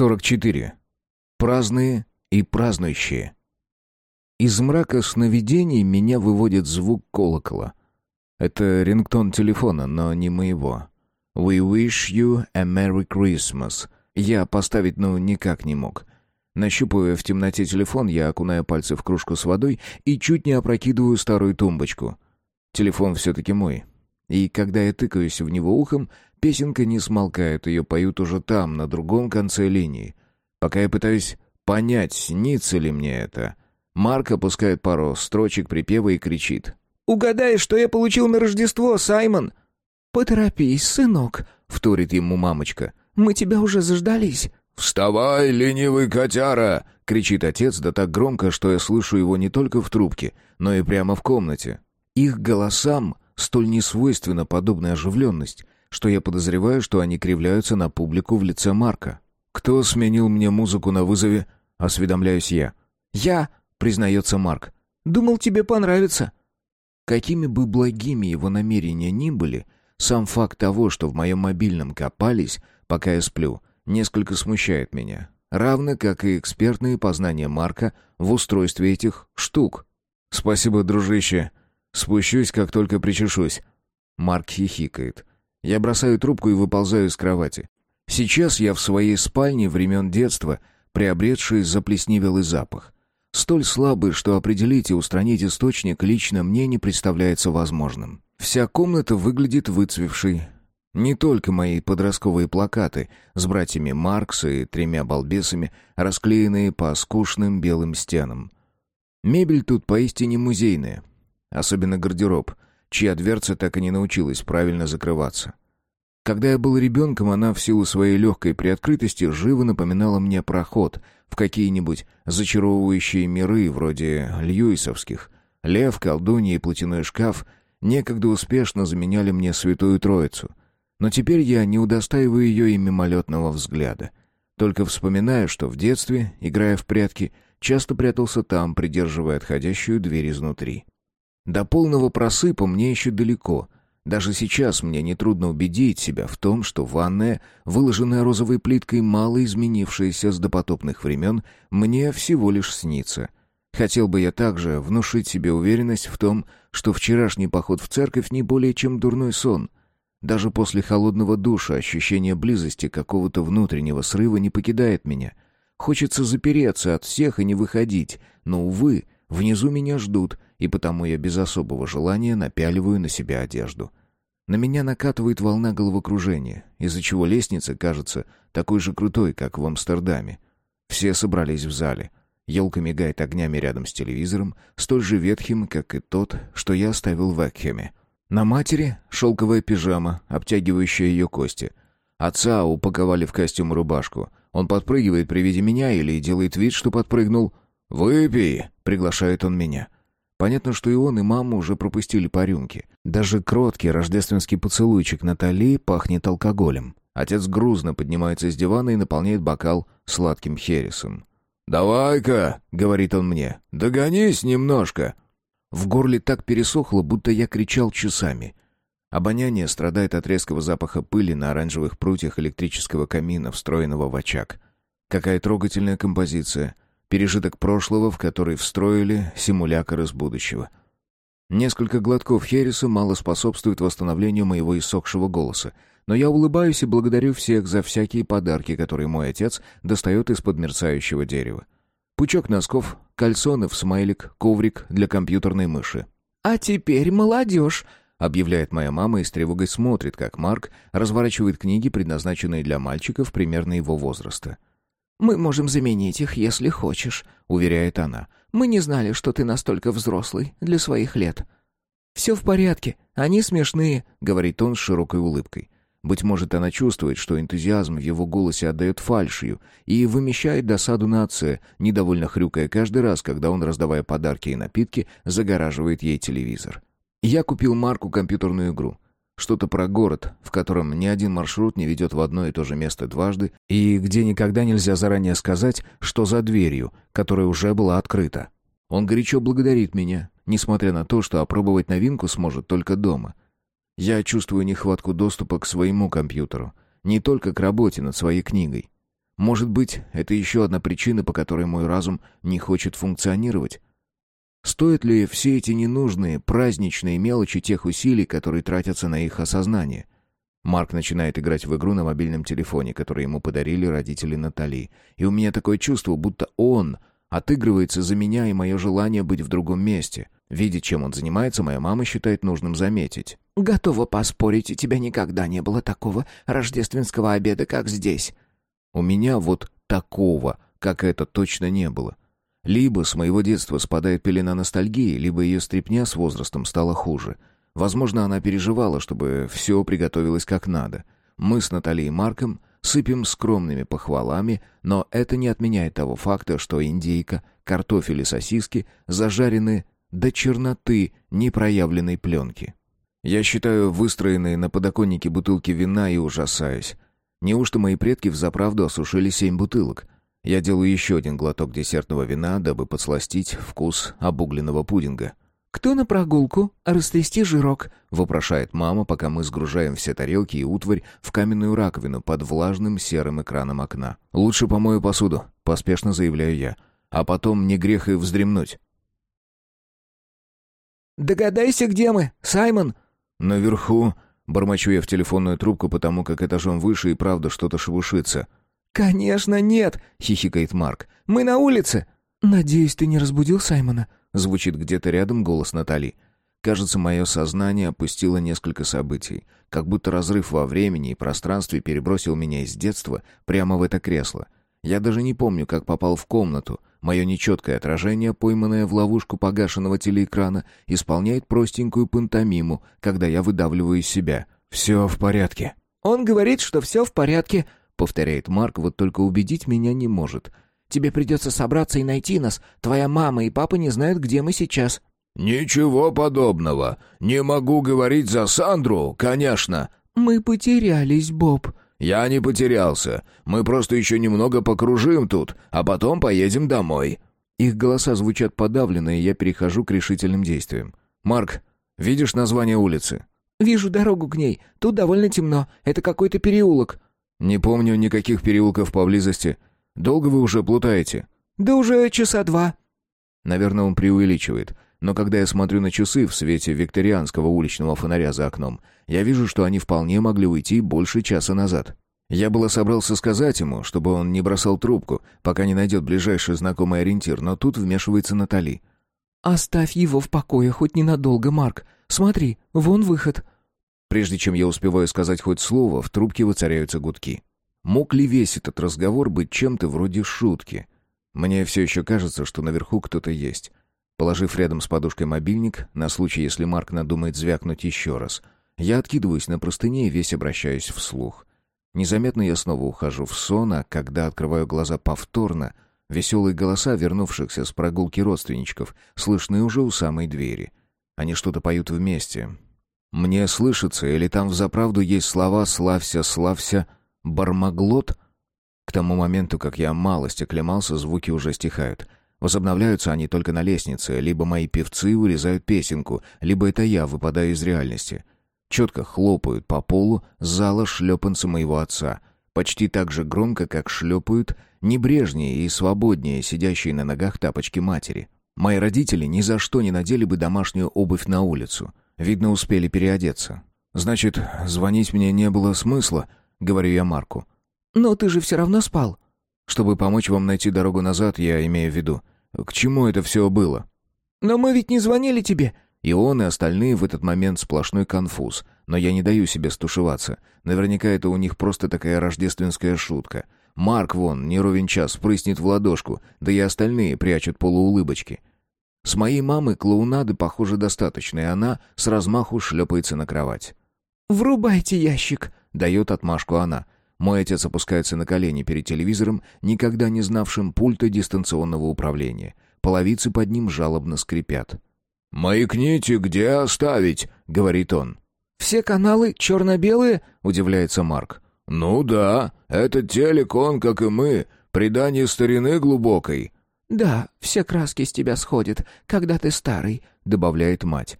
44. Праздные и празднующие. Из мрака сновидений меня выводит звук колокола. Это рингтон телефона, но не моего. «We wish you a Merry Christmas». Я поставить, ну, никак не мог. Нащупывая в темноте телефон, я окунаю пальцы в кружку с водой и чуть не опрокидываю старую тумбочку. Телефон все-таки мой. И когда я тыкаюсь в него ухом, Песенка не смолкает, ее поют уже там, на другом конце линии. Пока я пытаюсь понять, снится ли мне это, Марк опускает пару строчек припева и кричит. «Угадай, что я получил на Рождество, Саймон!» «Поторопись, сынок», — вторит ему мамочка. «Мы тебя уже заждались». «Вставай, ленивый котяра!» — кричит отец, да так громко, что я слышу его не только в трубке, но и прямо в комнате. Их голосам столь несвойственна подобная оживленность, что я подозреваю, что они кривляются на публику в лице Марка. «Кто сменил мне музыку на вызове?» — осведомляюсь я. «Я», — признается Марк. «Думал, тебе понравится». Какими бы благими его намерения ни были, сам факт того, что в моем мобильном копались, пока я сплю, несколько смущает меня. Равно как и экспертные познания Марка в устройстве этих штук. «Спасибо, дружище. Спущусь, как только причешусь». Марк хихикает. Я бросаю трубку и выползаю из кровати. Сейчас я в своей спальне времен детства, приобретший заплесневелый запах. Столь слабый, что определить и устранить источник лично мне не представляется возможным. Вся комната выглядит выцвевшей. Не только мои подростковые плакаты с братьями Маркс и тремя балбесами, расклеенные по скучным белым стенам. Мебель тут поистине музейная. Особенно гардероб — чья дверца так и не научилась правильно закрываться. Когда я был ребенком, она в силу своей легкой приоткрытости живо напоминала мне проход в какие-нибудь зачаровывающие миры, вроде льюисовских. Лев, колдунья и платяной шкаф некогда успешно заменяли мне святую троицу. Но теперь я не удостаиваю ее и мимолетного взгляда. Только вспоминаю, что в детстве, играя в прятки, часто прятался там, придерживая отходящую дверь изнутри. До полного просыпа мне еще далеко. Даже сейчас мне нетрудно убедить себя в том, что ванная, выложенная розовой плиткой, мало изменившаяся с допотопных времен, мне всего лишь снится. Хотел бы я также внушить себе уверенность в том, что вчерашний поход в церковь не более чем дурной сон. Даже после холодного душа ощущение близости какого-то внутреннего срыва не покидает меня. Хочется запереться от всех и не выходить, но, увы, внизу меня ждут — и потому я без особого желания напяливаю на себя одежду. На меня накатывает волна головокружения, из-за чего лестница кажется такой же крутой, как в Амстердаме. Все собрались в зале. Елка мигает огнями рядом с телевизором, столь же ветхим, как и тот, что я оставил в Экхеме. На матери шелковая пижама, обтягивающая ее кости. Отца упаковали в костюм рубашку. Он подпрыгивает при виде меня или делает вид, что подпрыгнул. «Выпей!» — приглашает он меня. Понятно, что и он, и мама уже пропустили по рюмке. Даже кроткий рождественский поцелуйчик Натали пахнет алкоголем. Отец грузно поднимается с дивана и наполняет бокал сладким хересом. «Давай-ка», — говорит он мне, — «догонись немножко». В горле так пересохло, будто я кричал часами. Обоняние страдает от резкого запаха пыли на оранжевых прутьях электрического камина, встроенного в очаг. Какая трогательная композиция — Пережиток прошлого, в который встроили симулятор из будущего. Несколько глотков Хереса мало способствует восстановлению моего иссохшего голоса, но я улыбаюсь и благодарю всех за всякие подарки, которые мой отец достает из-под мерцающего дерева. Пучок носков, кальсоны в смайлик, коврик для компьютерной мыши. «А теперь молодежь!» — объявляет моя мама и с тревогой смотрит, как Марк разворачивает книги, предназначенные для мальчиков примерно его возраста. «Мы можем заменить их, если хочешь», — уверяет она. «Мы не знали, что ты настолько взрослый для своих лет». «Все в порядке, они смешные», — говорит он с широкой улыбкой. Быть может, она чувствует, что энтузиазм в его голосе отдает фальшью и вымещает досаду на отце, недовольно хрюкая каждый раз, когда он, раздавая подарки и напитки, загораживает ей телевизор. Я купил Марку компьютерную игру — что-то про город, в котором ни один маршрут не ведет в одно и то же место дважды, и где никогда нельзя заранее сказать, что за дверью, которая уже была открыта. Он горячо благодарит меня, несмотря на то, что опробовать новинку сможет только дома. Я чувствую нехватку доступа к своему компьютеру, не только к работе над своей книгой. Может быть, это еще одна причина, по которой мой разум не хочет функционировать? Стоят ли все эти ненужные, праздничные мелочи тех усилий, которые тратятся на их осознание? Марк начинает играть в игру на мобильном телефоне, который ему подарили родители Натали. И у меня такое чувство, будто он отыгрывается за меня и мое желание быть в другом месте. Видя, чем он занимается, моя мама считает нужным заметить. «Готова поспорить, у тебя никогда не было такого рождественского обеда, как здесь». У меня вот такого, как это, точно не было. Либо с моего детства спадает пелена ностальгии, либо ее стрепня с возрастом стала хуже. Возможно, она переживала, чтобы все приготовилось как надо. Мы с Натальей Марком сыпем скромными похвалами, но это не отменяет того факта, что индейка, картофель и сосиски зажарены до черноты непроявленной пленки. Я считаю выстроенные на подоконнике бутылки вина и ужасаюсь. Неужто мои предки взаправду осушили семь бутылок? Я делаю еще один глоток десертного вина, дабы подсластить вкус обугленного пудинга. «Кто на прогулку? Растрясти жирок», — вопрошает мама, пока мы сгружаем все тарелки и утварь в каменную раковину под влажным серым экраном окна. «Лучше помою посуду», — поспешно заявляю я. «А потом не грех и вздремнуть». «Догадайся, где мы, Саймон?» «Наверху», — бормочу я в телефонную трубку, потому как этажом выше и правда что-то шебушится. «Конечно нет», — хихикает Марк. «Мы на улице». «Надеюсь, ты не разбудил Саймона?» Звучит где-то рядом голос Натали. Кажется, мое сознание опустило несколько событий, как будто разрыв во времени и пространстве перебросил меня из детства прямо в это кресло. Я даже не помню, как попал в комнату. Мое нечеткое отражение, пойманное в ловушку погашенного телеэкрана, исполняет простенькую пантомиму, когда я выдавливаю из себя. «Все в порядке». «Он говорит, что все в порядке», — повторяет Марк, вот только убедить меня не может. Тебе придется собраться и найти нас. Твоя мама и папа не знают, где мы сейчас». «Ничего подобного. Не могу говорить за Сандру, конечно». «Мы потерялись, Боб». «Я не потерялся. Мы просто еще немного покружим тут, а потом поедем домой». Их голоса звучат подавленно, и я перехожу к решительным действиям. «Марк, видишь название улицы?» «Вижу дорогу к ней. Тут довольно темно. Это какой-то переулок». «Не помню никаких переулков поблизости. Долго вы уже плутаете?» «Да уже часа два». Наверное, он преувеличивает. Но когда я смотрю на часы в свете викторианского уличного фонаря за окном, я вижу, что они вполне могли уйти больше часа назад. Я было собрался сказать ему, чтобы он не бросал трубку, пока не найдет ближайший знакомый ориентир, но тут вмешивается Натали. «Оставь его в покое хоть ненадолго, Марк. Смотри, вон выход». Прежде чем я успеваю сказать хоть слово, в трубке воцаряются гудки. Мог ли весь этот разговор быть чем-то вроде шутки? Мне все еще кажется, что наверху кто-то есть. Положив рядом с подушкой мобильник, на случай, если Марк надумает звякнуть еще раз, я откидываюсь на простыне и весь обращаюсь вслух. Незаметно я снова ухожу в сон, а когда открываю глаза повторно, веселые голоса вернувшихся с прогулки родственничков слышны уже у самой двери. Они что-то поют вместе. Мне слышится, или там взаправду есть слова «славься, славься», Бармаглот? К тому моменту, как я малость оклемался, звуки уже стихают. Возобновляются они только на лестнице, либо мои певцы урезают песенку, либо это я выпадаю из реальности. Четко хлопают по полу зала шлепанца моего отца. Почти так же громко, как шлепают небрежнее и свободнее сидящие на ногах тапочки матери. Мои родители ни за что не надели бы домашнюю обувь на улицу. Видно, успели переодеться. Значит, звонить мне не было смысла —— говорю я Марку. «Но ты же все равно спал». «Чтобы помочь вам найти дорогу назад, я имею в виду. К чему это все было?» «Но мы ведь не звонили тебе». И он, и остальные в этот момент сплошной конфуз. Но я не даю себе стушеваться. Наверняка это у них просто такая рождественская шутка. Марк вон, не ровен час, прыснет в ладошку, да и остальные прячут полуулыбочки. С моей мамой клоунады, похоже, достаточно, и она с размаху шлепается на кровать. «Врубайте ящик», Дает отмашку она. Мой отец опускается на колени перед телевизором, никогда не знавшим пульта дистанционного управления. Половицы под ним жалобно скрипят. «Маякните, где оставить?» — говорит он. «Все каналы черно-белые?» — удивляется Марк. «Ну да, этот телек, он, как и мы, предание старины глубокой». «Да, все краски с тебя сходят, когда ты старый», — добавляет мать.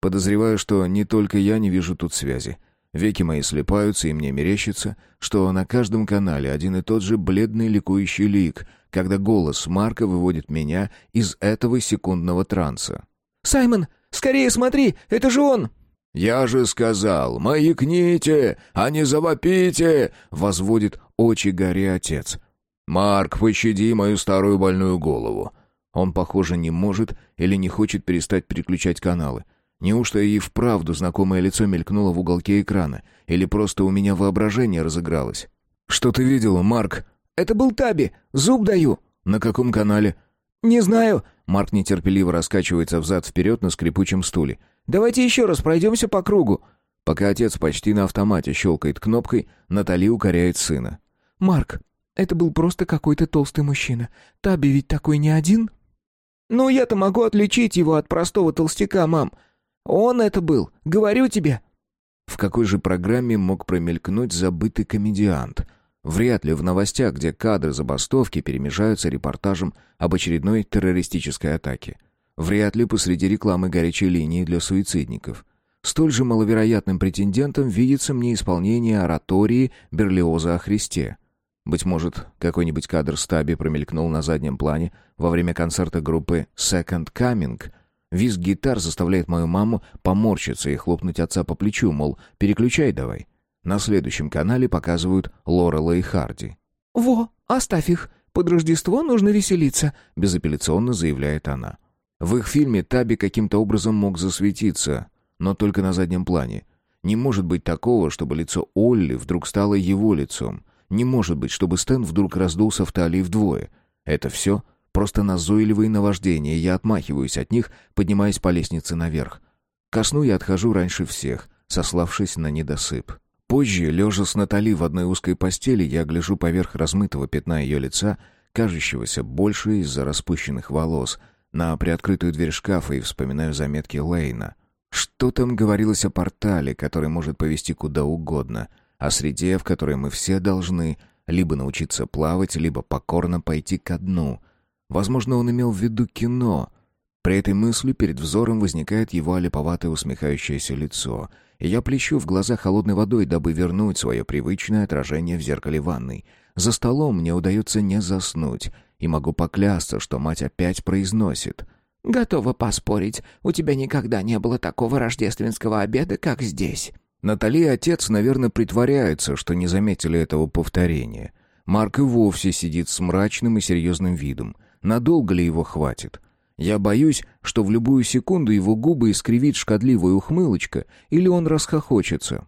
Подозреваю, что не только я не вижу тут связи. Веки мои слепаются, и мне мерещится, что на каждом канале один и тот же бледный ликующий лик, когда голос Марка выводит меня из этого секундного транса. «Саймон, скорее смотри, это же он!» «Я же сказал, маякните, а не завопите!» — возводит очи горе отец. «Марк, пощади мою старую больную голову». Он, похоже, не может или не хочет перестать переключать каналы. Неужто и вправду знакомое лицо мелькнуло в уголке экрана? Или просто у меня воображение разыгралось? «Что ты видела, Марк?» «Это был Таби. Зуб даю». «На каком канале?» «Не знаю». Марк нетерпеливо раскачивается взад-вперед на скрипучем стуле. «Давайте еще раз пройдемся по кругу». Пока отец почти на автомате щелкает кнопкой, Натали укоряет сына. «Марк, это был просто какой-то толстый мужчина. Таби ведь такой не один?» «Ну, я-то могу отличить его от простого толстяка, мам. Он это был, говорю тебе». В какой же программе мог промелькнуть забытый комедиант? Вряд ли в новостях, где кадры забастовки перемежаются репортажем об очередной террористической атаке. Вряд ли посреди рекламы горячей линии для суицидников. Столь же маловероятным претендентом видится мне исполнение оратории Берлиоза о Христе. Быть может, какой-нибудь кадр стаби промелькнул на заднем плане во время концерта группы Second Coming — Визг гитар заставляет мою маму поморщиться и хлопнуть отца по плечу, мол, переключай давай. На следующем канале показывают Лорела и Харди. «Во, оставь их. Под Рождество нужно веселиться», — безапелляционно заявляет она. В их фильме Таби каким-то образом мог засветиться, но только на заднем плане. Не может быть такого, чтобы лицо Олли вдруг стало его лицом. Не может быть, чтобы Стэн вдруг раздулся в талии вдвое. Это все Просто назойливые наваждения, я отмахиваюсь от них, поднимаясь по лестнице наверх. Ко сну я отхожу раньше всех, сославшись на недосып. Позже, лежа с Натали в одной узкой постели, я гляжу поверх размытого пятна ее лица, кажущегося больше из-за распущенных волос, на приоткрытую дверь шкафа и вспоминаю заметки Лейна. Что там говорилось о портале, который может повести куда угодно, о среде, в которой мы все должны либо научиться плавать, либо покорно пойти ко дну — Возможно, он имел в виду кино. При этой мысли перед взором возникает его олиповатое усмехающееся лицо, и я плещу в глаза холодной водой, дабы вернуть свое привычное отражение в зеркале ванной. За столом мне удается не заснуть, и могу поклясться, что мать опять произносит — «Готова поспорить, у тебя никогда не было такого рождественского обеда, как здесь». Натали отец, наверное, притворяются, что не заметили этого повторения. Марк и вовсе сидит с мрачным и серьезным видом. Надолго ли его хватит? Я боюсь, что в любую секунду его губы искривит шкодливая ухмылочка, или он расхохочется.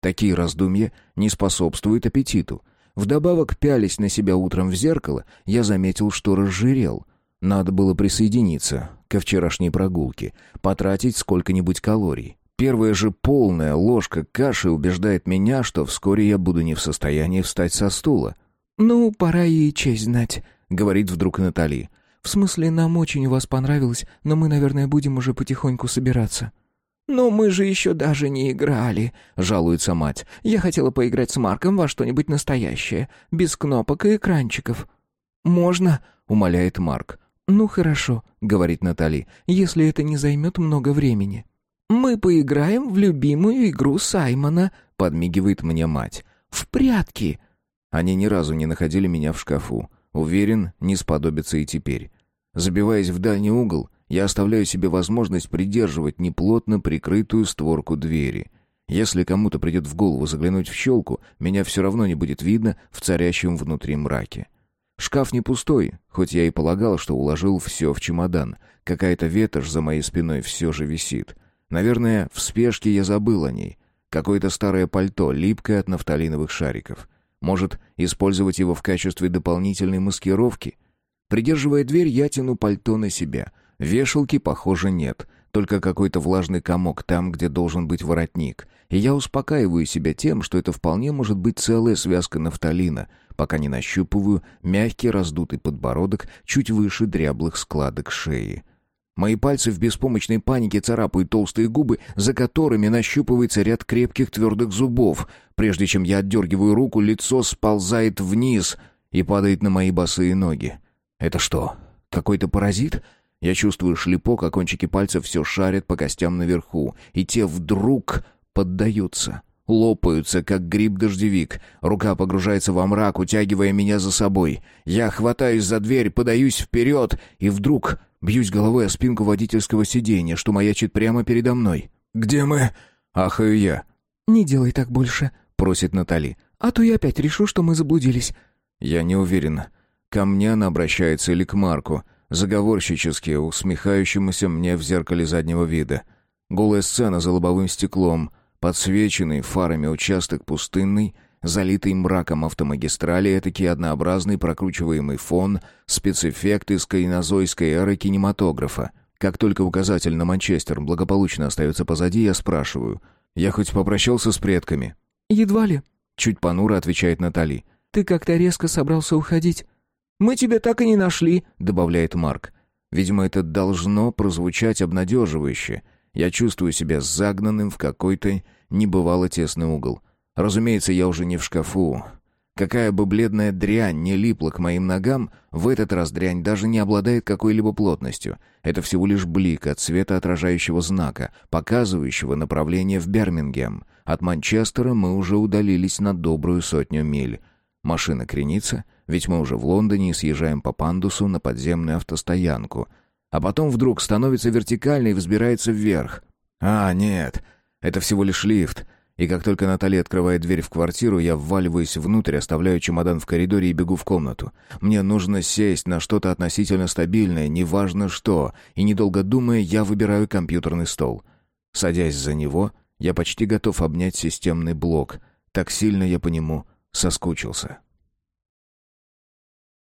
Такие раздумья не способствуют аппетиту. Вдобавок, пялись на себя утром в зеркало, я заметил, что разжирел. Надо было присоединиться ко вчерашней прогулке, потратить сколько-нибудь калорий. Первая же полная ложка каши убеждает меня, что вскоре я буду не в состоянии встать со стула. «Ну, пора ей честь знать», — говорит вдруг Натали. «В смысле, нам очень у вас понравилось, но мы, наверное, будем уже потихоньку собираться». «Но мы же еще даже не играли», — жалуется мать. «Я хотела поиграть с Марком во что-нибудь настоящее, без кнопок и экранчиков». «Можно?» — умоляет Марк. «Ну хорошо», — говорит Натали, — «если это не займет много времени». «Мы поиграем в любимую игру Саймона», — подмигивает мне мать. «В прятки». Они ни разу не находили меня в шкафу. Уверен, не сподобится и теперь. Забиваясь в дальний угол, я оставляю себе возможность придерживать неплотно прикрытую створку двери. Если кому-то придет в голову заглянуть в щелку, меня все равно не будет видно в царящем внутри мраке. Шкаф не пустой, хоть я и полагал, что уложил все в чемодан. Какая-то ветошь за моей спиной все же висит. Наверное, в спешке я забыл о ней. Какое-то старое пальто, липкое от нафталиновых шариков. Может, использовать его в качестве дополнительной маскировки? Придерживая дверь, я тяну пальто на себя. Вешалки, похоже, нет. Только какой-то влажный комок там, где должен быть воротник. И я успокаиваю себя тем, что это вполне может быть целая связка нафталина, пока не нащупываю мягкий раздутый подбородок чуть выше дряблых складок шеи. Мои пальцы в беспомощной панике царапают толстые губы, за которыми нащупывается ряд крепких твердых зубов. Прежде чем я отдергиваю руку, лицо сползает вниз и падает на мои босые ноги. Это что, какой-то паразит? Я чувствую шлепок, а кончики пальцев все шарят по костям наверху, и те вдруг поддаются. Лопаются, как гриб-дождевик. Рука погружается во мрак, утягивая меня за собой. Я хватаюсь за дверь, подаюсь вперед, и вдруг бьюсь головой о спинку водительского сиденья, что маячит прямо передо мной. «Где мы?» — ахаю я. «Не делай так больше», — просит Натали. «А то я опять решу, что мы заблудились». Я не уверен. Ко мне она обращается или к Марку, заговорщически усмехающемуся мне в зеркале заднего вида. Голая сцена за лобовым стеклом — Подсвеченный фарами участок пустынный, залитый мраком автомагистрали, этакий однообразный прокручиваемый фон, спецэффект из кайнозойской эры кинематографа. Как только указатель на Манчестер благополучно остается позади, я спрашиваю. «Я хоть попрощался с предками?» «Едва ли», — чуть понуро отвечает Натали. «Ты как-то резко собрался уходить». «Мы тебя так и не нашли», — добавляет Марк. Видимо, это должно прозвучать обнадеживающе. Я чувствую себя загнанным в какой-то небывало тесный угол. Разумеется, я уже не в шкафу. Какая бы бледная дрянь не липла к моим ногам, в этот раз дрянь даже не обладает какой-либо плотностью. Это всего лишь блик от света отражающего знака, показывающего направление в Бермингем. От Манчестера мы уже удалились на добрую сотню миль. Машина кренится, ведь мы уже в Лондоне и съезжаем по пандусу на подземную автостоянку. А потом вдруг становится вертикально и взбирается вверх. А, нет, это всего лишь лифт. И как только Наталья открывает дверь в квартиру, я вваливаюсь внутрь, оставляю чемодан в коридоре и бегу в комнату. Мне нужно сесть на что-то относительно стабильное, неважно что, и недолго думая, я выбираю компьютерный стол. Садясь за него, я почти готов обнять системный блок. Так сильно я по нему соскучился.